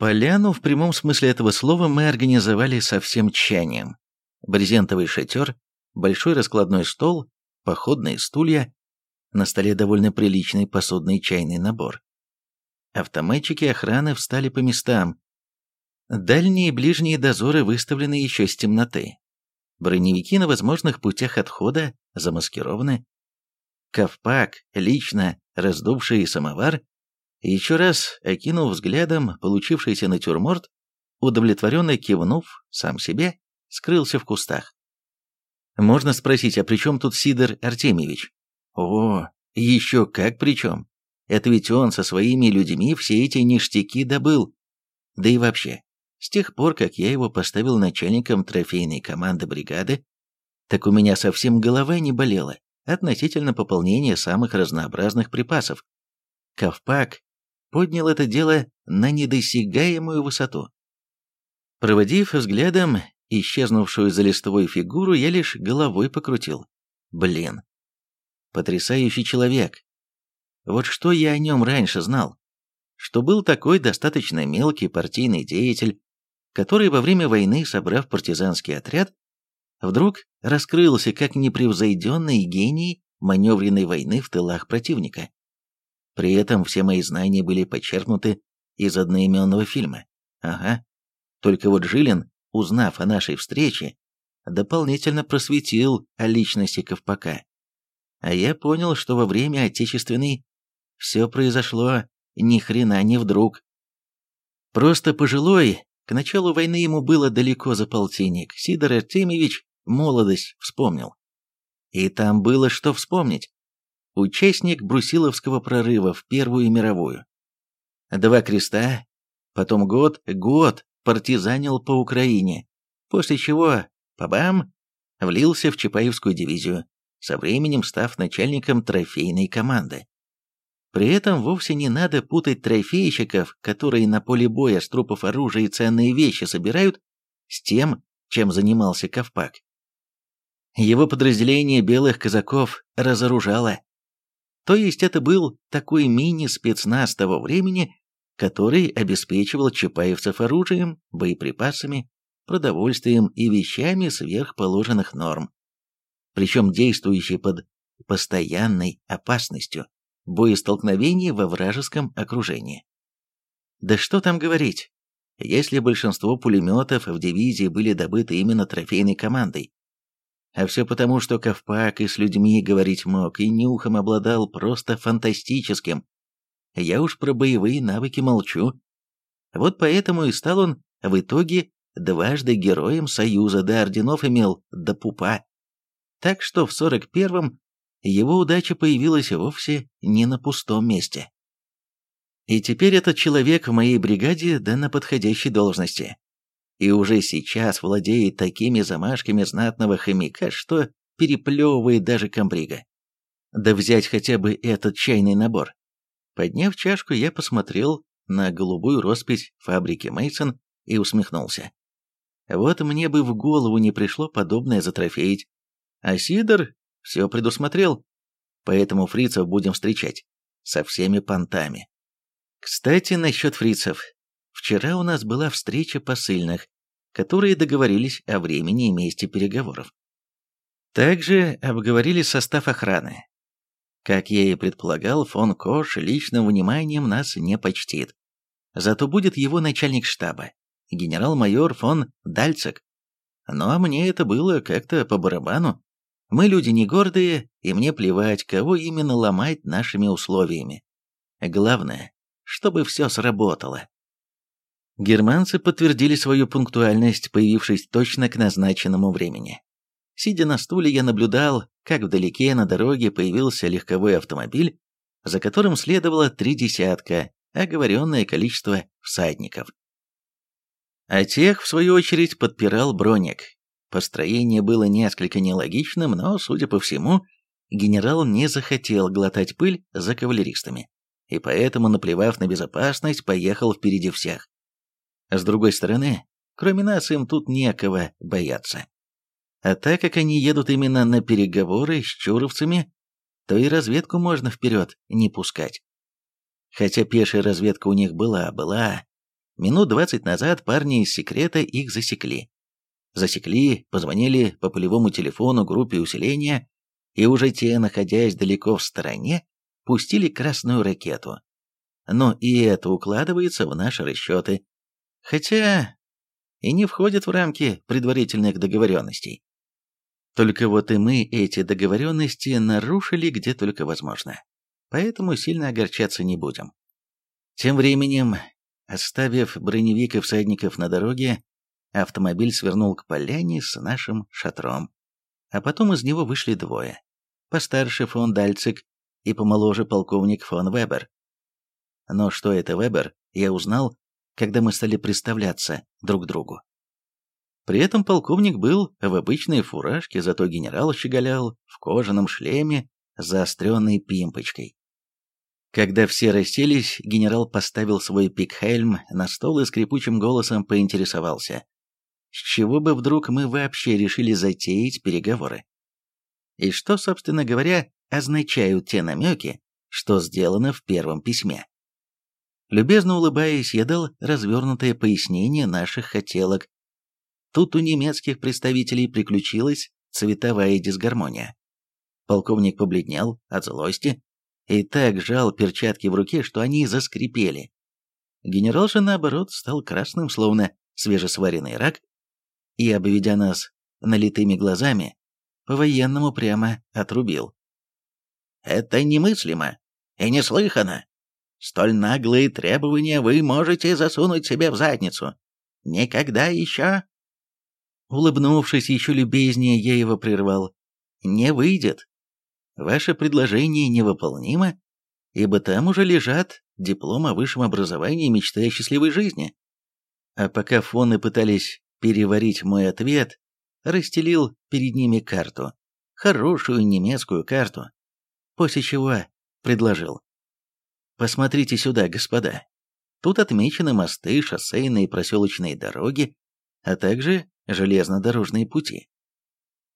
Поляну в прямом смысле этого слова мы организовали со всем тщанием. Брезентовый шатер, большой раскладной стол, походные стулья, на столе довольно приличный посудный чайный набор. Автоматчики охраны встали по местам. Дальние и ближние дозоры выставлены еще с темноты. Броневики на возможных путях отхода замаскированы. Ковпак, лично раздувший самовар, еще раз окинув взглядом получившийся натюрморт, удовлетворенно кивнув сам себе, скрылся в кустах. Можно спросить, а при чем тут Сидор Артемьевич? О, еще как при чем. Это ведь он со своими людьми все эти ништяки добыл. Да и вообще, с тех пор, как я его поставил начальником трофейной команды бригады, так у меня совсем голова не болела относительно пополнения самых разнообразных припасов. Ковпак поднял это дело на недосягаемую высоту. Проводив взглядом исчезнувшую за листовой фигуру, я лишь головой покрутил. Блин. Потрясающий человек. Вот что я о нем раньше знал. Что был такой достаточно мелкий партийный деятель, который во время войны, собрав партизанский отряд, вдруг раскрылся как непревзойденный гений маневренной войны в тылах противника. При этом все мои знания были подчеркнуты из одноименного фильма. Ага. Только вот Жилин, узнав о нашей встрече, дополнительно просветил о личности Ковпака. А я понял, что во время Отечественной все произошло ни хрена не вдруг. Просто пожилой, к началу войны ему было далеко за полтинник, Сидор Артемьевич молодость вспомнил. И там было что вспомнить участник Брусиловского прорыва в Первую мировую. Два креста, потом год, год партизанил по Украине, после чего, пабам, влился в Чапаевскую дивизию, со временем став начальником трофейной команды. При этом вовсе не надо путать трофейщиков, которые на поле боя с трупов оружия и ценные вещи собирают, с тем, чем занимался Ковпак. Его подразделение белых казаков разоружало, то есть это был такой мини-спецназ того времени, который обеспечивал чапаевцев оружием, боеприпасами, продовольствием и вещами сверхположенных норм. Причем действующий под постоянной опасностью боестолкновений во вражеском окружении. Да что там говорить, если большинство пулеметов в дивизии были добыты именно трофейной командой, а все потому, что Ковпак и с людьми говорить мог, и нюхом обладал просто фантастическим. Я уж про боевые навыки молчу. Вот поэтому и стал он в итоге дважды героем Союза, до орденов имел до пупа. Так что в 41-м его удача появилась вовсе не на пустом месте. И теперь этот человек в моей бригаде да на подходящей должности и уже сейчас владеет такими замашками знатного хомяка, что переплевывает даже комбрига. Да взять хотя бы этот чайный набор. Подняв чашку, я посмотрел на голубую роспись фабрики Мейсон и усмехнулся. Вот мне бы в голову не пришло подобное затрофеить. А Сидор все предусмотрел. Поэтому фрицев будем встречать. Со всеми понтами. Кстати, насчет фрицев. Вчера у нас была встреча посыльных, которые договорились о времени и месте переговоров. Также обговорили состав охраны. Как я и предполагал, фон Кош личным вниманием нас не почтит. Зато будет его начальник штаба, генерал-майор фон Дальцек. Ну а мне это было как-то по барабану. Мы люди не гордые, и мне плевать, кого именно ломать нашими условиями. Главное, чтобы все сработало. Германцы подтвердили свою пунктуальность, появившись точно к назначенному времени. Сидя на стуле, я наблюдал, как вдалеке на дороге появился легковой автомобиль, за которым следовало три десятка, оговоренное количество всадников. А тех, в свою очередь, подпирал броник. Построение было несколько нелогичным, но, судя по всему, генерал не захотел глотать пыль за кавалеристами, и поэтому, наплевав на безопасность, поехал впереди всех. С другой стороны, кроме нас им тут некого бояться. А так как они едут именно на переговоры с чуровцами, то и разведку можно вперед не пускать. Хотя пешая разведка у них была, была, Минут двадцать назад парни из секрета их засекли. Засекли, позвонили по полевому телефону группе усиления, и уже те, находясь далеко в стороне, пустили красную ракету. Но и это укладывается в наши расчеты. Хотя и не входит в рамки предварительных договоренностей. Только вот и мы эти договоренности нарушили где только возможно. Поэтому сильно огорчаться не будем. Тем временем, оставив броневик и всадников на дороге, автомобиль свернул к поляне с нашим шатром. А потом из него вышли двое. Постарше фон Дальцик и помоложе полковник фон Вебер. Но что это Вебер, я узнал, когда мы стали представляться друг другу. При этом полковник был в обычной фуражке, зато генерал щеголял в кожаном шлеме заостренной пимпочкой. Когда все расселись, генерал поставил свой пикхельм на стол и скрипучим голосом поинтересовался, с чего бы вдруг мы вообще решили затеять переговоры? И что, собственно говоря, означают те намеки, что сделано в первом письме? Любезно улыбаясь, я дал развернутое пояснение наших хотелок. Тут у немецких представителей приключилась цветовая дисгармония. Полковник побледнел от злости и так жал перчатки в руке, что они заскрипели. Генерал же, наоборот, стал красным, словно свежесваренный рак, и, обведя нас налитыми глазами, по-военному прямо отрубил. «Это немыслимо и неслыханно. Столь наглые требования вы можете засунуть себе в задницу. Никогда еще...» Улыбнувшись еще любезнее, я его прервал. «Не выйдет. Ваше предложение невыполнимо, ибо там уже лежат диплом о высшем образовании и мечты о счастливой жизни». А пока фоны пытались переварить мой ответ, расстелил перед ними карту, хорошую немецкую карту, после чего предложил. Посмотрите сюда, господа. Тут отмечены мосты, шоссейные и проселочные дороги, а также железнодорожные пути.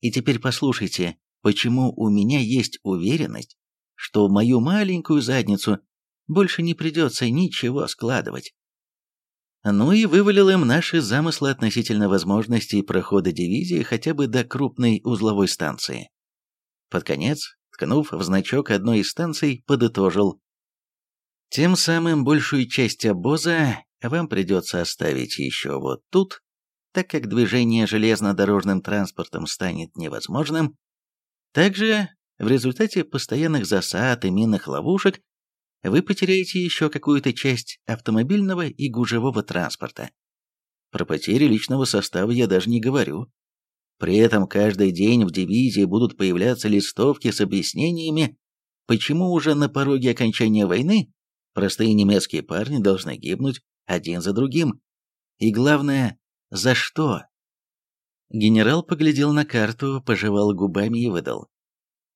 И теперь послушайте, почему у меня есть уверенность, что в мою маленькую задницу больше не придется ничего складывать. Ну и вывалил им наши замыслы относительно возможностей прохода дивизии хотя бы до крупной узловой станции. Под конец, ткнув в значок одной из станций, подытожил. Тем самым большую часть обоза вам придется оставить еще вот тут, так как движение железнодорожным транспортом станет невозможным. Также в результате постоянных засад и минных ловушек вы потеряете еще какую-то часть автомобильного и гужевого транспорта. Про потери личного состава я даже не говорю. При этом каждый день в дивизии будут появляться листовки с объяснениями, почему уже на пороге окончания войны простые немецкие парни должны гибнуть один за другим. И главное, за что? Генерал поглядел на карту, пожевал губами и выдал.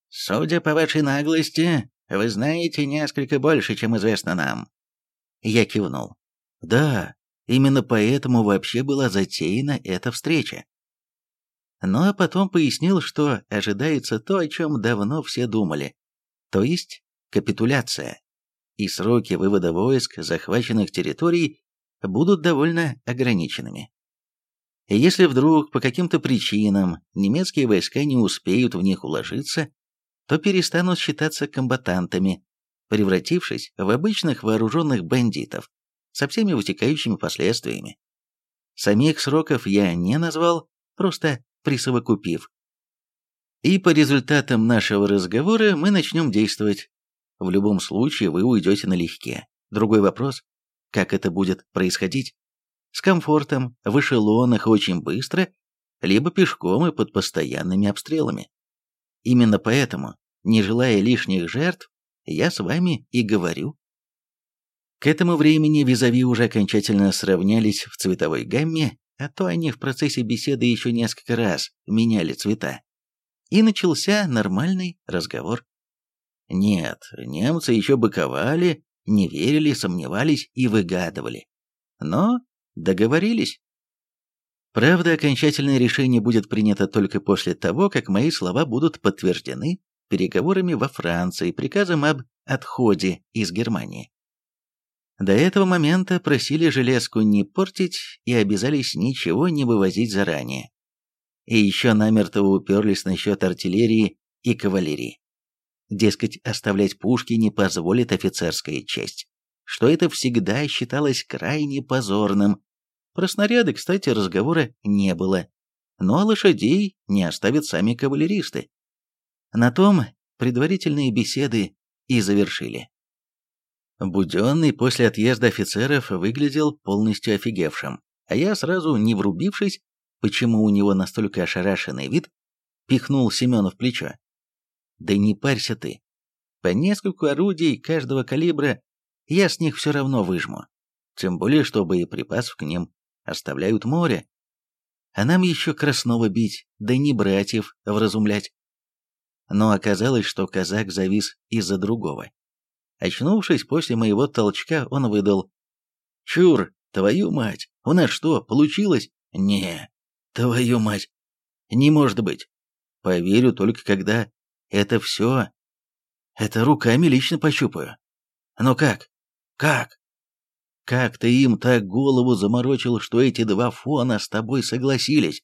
«Судя по вашей наглости, вы знаете несколько больше, чем известно нам». Я кивнул. «Да, именно поэтому вообще была затеяна эта встреча». Ну а потом пояснил, что ожидается то, о чем давно все думали, то есть капитуляция. И сроки вывода войск захваченных территорий будут довольно ограниченными. Если вдруг по каким-то причинам немецкие войска не успеют в них уложиться, то перестанут считаться комбатантами, превратившись в обычных вооруженных бандитов со всеми вытекающими последствиями. Самих сроков я не назвал, просто присовокупив. И по результатам нашего разговора мы начнем действовать. В любом случае вы уйдете налегке. Другой вопрос, как это будет происходить? С комфортом, в эшелонах очень быстро, либо пешком и под постоянными обстрелами. Именно поэтому, не желая лишних жертв, я с вами и говорю. К этому времени визави уже окончательно сравнялись в цветовой гамме, а то они в процессе беседы еще несколько раз меняли цвета. И начался нормальный разговор. Нет, немцы еще быковали, не верили, сомневались и выгадывали. Но договорились. Правда, окончательное решение будет принято только после того, как мои слова будут подтверждены переговорами во Франции приказом об отходе из Германии. До этого момента просили железку не портить и обязались ничего не вывозить заранее. И еще намертво уперлись насчет артиллерии и кавалерии. Дескать, оставлять пушки не позволит офицерская честь, что это всегда считалось крайне позорным. Про снаряды, кстати, разговора не было. Ну а лошадей не оставят сами кавалеристы. На том предварительные беседы и завершили. Буденный после отъезда офицеров выглядел полностью офигевшим, а я сразу, не врубившись, почему у него настолько ошарашенный вид, пихнул Семена в плечо. «Да не парься ты. По нескольку орудий каждого калибра я с них все равно выжму. Тем более, что боеприпасов к ним оставляют море. А нам еще Краснова бить, да не братьев вразумлять». Но оказалось, что казак завис из-за другого. Очнувшись после моего толчка, он выдал. «Чур, твою мать, у нас что, получилось?» «Не, твою мать, не может быть. Поверю только когда это все... Это руками лично пощупаю. Но как? Как? Как ты им так голову заморочил, что эти два фона с тобой согласились?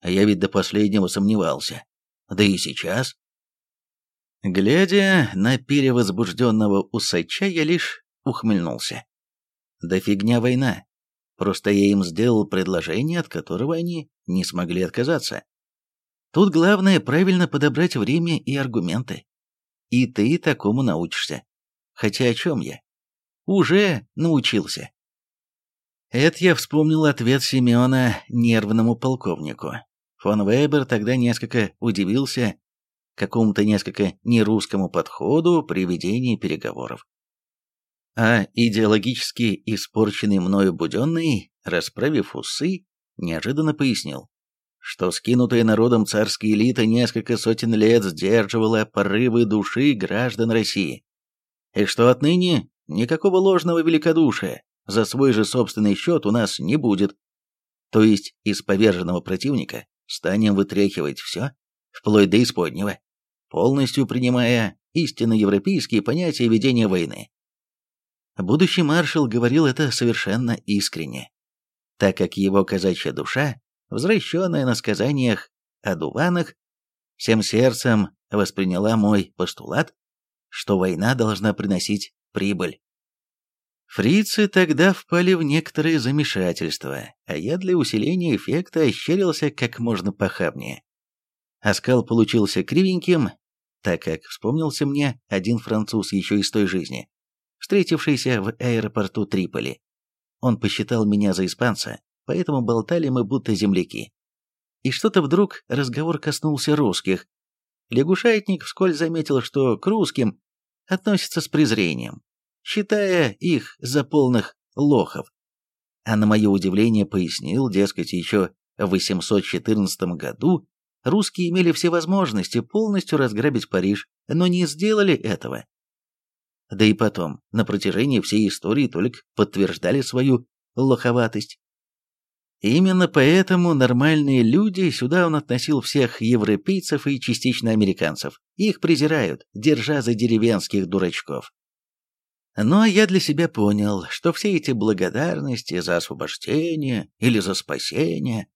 А я ведь до последнего сомневался. Да и сейчас. Глядя на перевозбужденного усача, я лишь ухмыльнулся. Да фигня война. Просто я им сделал предложение, от которого они не смогли отказаться. Тут главное правильно подобрать время и аргументы. И ты такому научишься. Хотя о чем я? Уже научился. Это я вспомнил ответ Семена нервному полковнику. Фон Вебер тогда несколько удивился какому-то несколько нерусскому подходу при ведении переговоров. А идеологически испорченный мною Буденный, расправив усы, неожиданно пояснил, что скинутая народом царская элита несколько сотен лет сдерживала порывы души граждан России, и что отныне никакого ложного великодушия за свой же собственный счет у нас не будет. То есть из поверженного противника станем вытряхивать все, вплоть до исподнего полностью принимая истинно европейские понятия ведения войны. Будущий маршал говорил это совершенно искренне, так как его казачья душа, возвращенная на сказаниях о дуванах, всем сердцем восприняла мой постулат, что война должна приносить прибыль. Фрицы тогда впали в некоторые замешательства, а я для усиления эффекта ощерился как можно похабнее. Оскал получился кривеньким, так как вспомнился мне один француз еще из той жизни, встретившийся в аэропорту Триполи. Он посчитал меня за испанца, поэтому болтали мы будто земляки. И что-то вдруг разговор коснулся русских. Лягушатник вскользь заметил, что к русским относятся с презрением, считая их за полных лохов. А на мое удивление пояснил, дескать, еще в 814 году русские имели все возможности полностью разграбить Париж, но не сделали этого. Да и потом, на протяжении всей истории только подтверждали свою лоховатость. Именно поэтому нормальные люди, сюда он относил всех европейцев и частично американцев, их презирают, держа за деревенских дурачков. Но я для себя понял, что все эти благодарности за освобождение или за спасение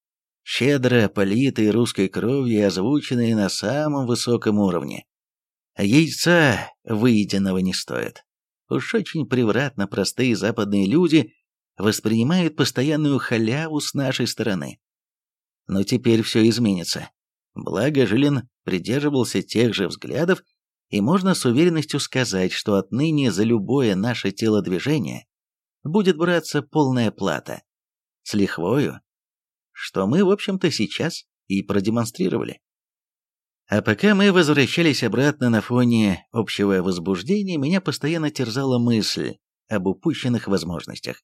щедро политые русской кровью и озвученные на самом высоком уровне. Яйца выеденного не стоит. Уж очень превратно простые западные люди воспринимают постоянную халяву с нашей стороны. Но теперь все изменится. Благо Жилин придерживался тех же взглядов, и можно с уверенностью сказать, что отныне за любое наше телодвижение будет браться полная плата. С лихвою что мы, в общем-то, сейчас и продемонстрировали. А пока мы возвращались обратно на фоне общего возбуждения, меня постоянно терзала мысль об упущенных возможностях.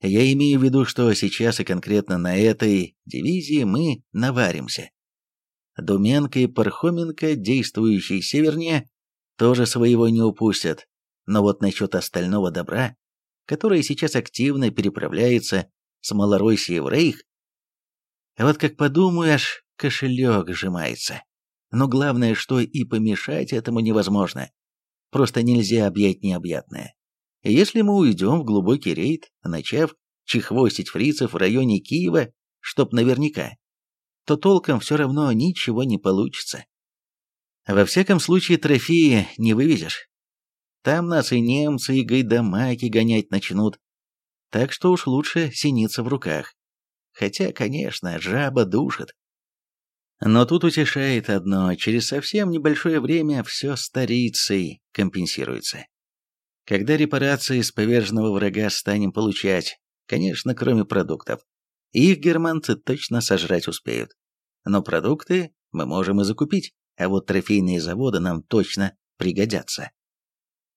Я имею в виду, что сейчас и конкретно на этой дивизии мы наваримся. Думенко и Пархоменко, действующие севернее, тоже своего не упустят. Но вот насчет остального добра, которое сейчас активно переправляется с Малороссии в Рейх, вот как подумаю, аж кошелек сжимается. Но главное, что и помешать этому невозможно. Просто нельзя объять необъятное. Если мы уйдем в глубокий рейд, начав чехвостить фрицев в районе Киева, чтоб наверняка, то толком все равно ничего не получится. Во всяком случае, трофеи не вывезешь. Там нас и немцы, и гайдамаки гонять начнут. Так что уж лучше синица в руках. Хотя, конечно, жаба душит. Но тут утешает одно, через совсем небольшое время все старицей компенсируется. Когда репарации с поверженного врага станем получать, конечно, кроме продуктов, их германцы точно сожрать успеют. Но продукты мы можем и закупить, а вот трофейные заводы нам точно пригодятся.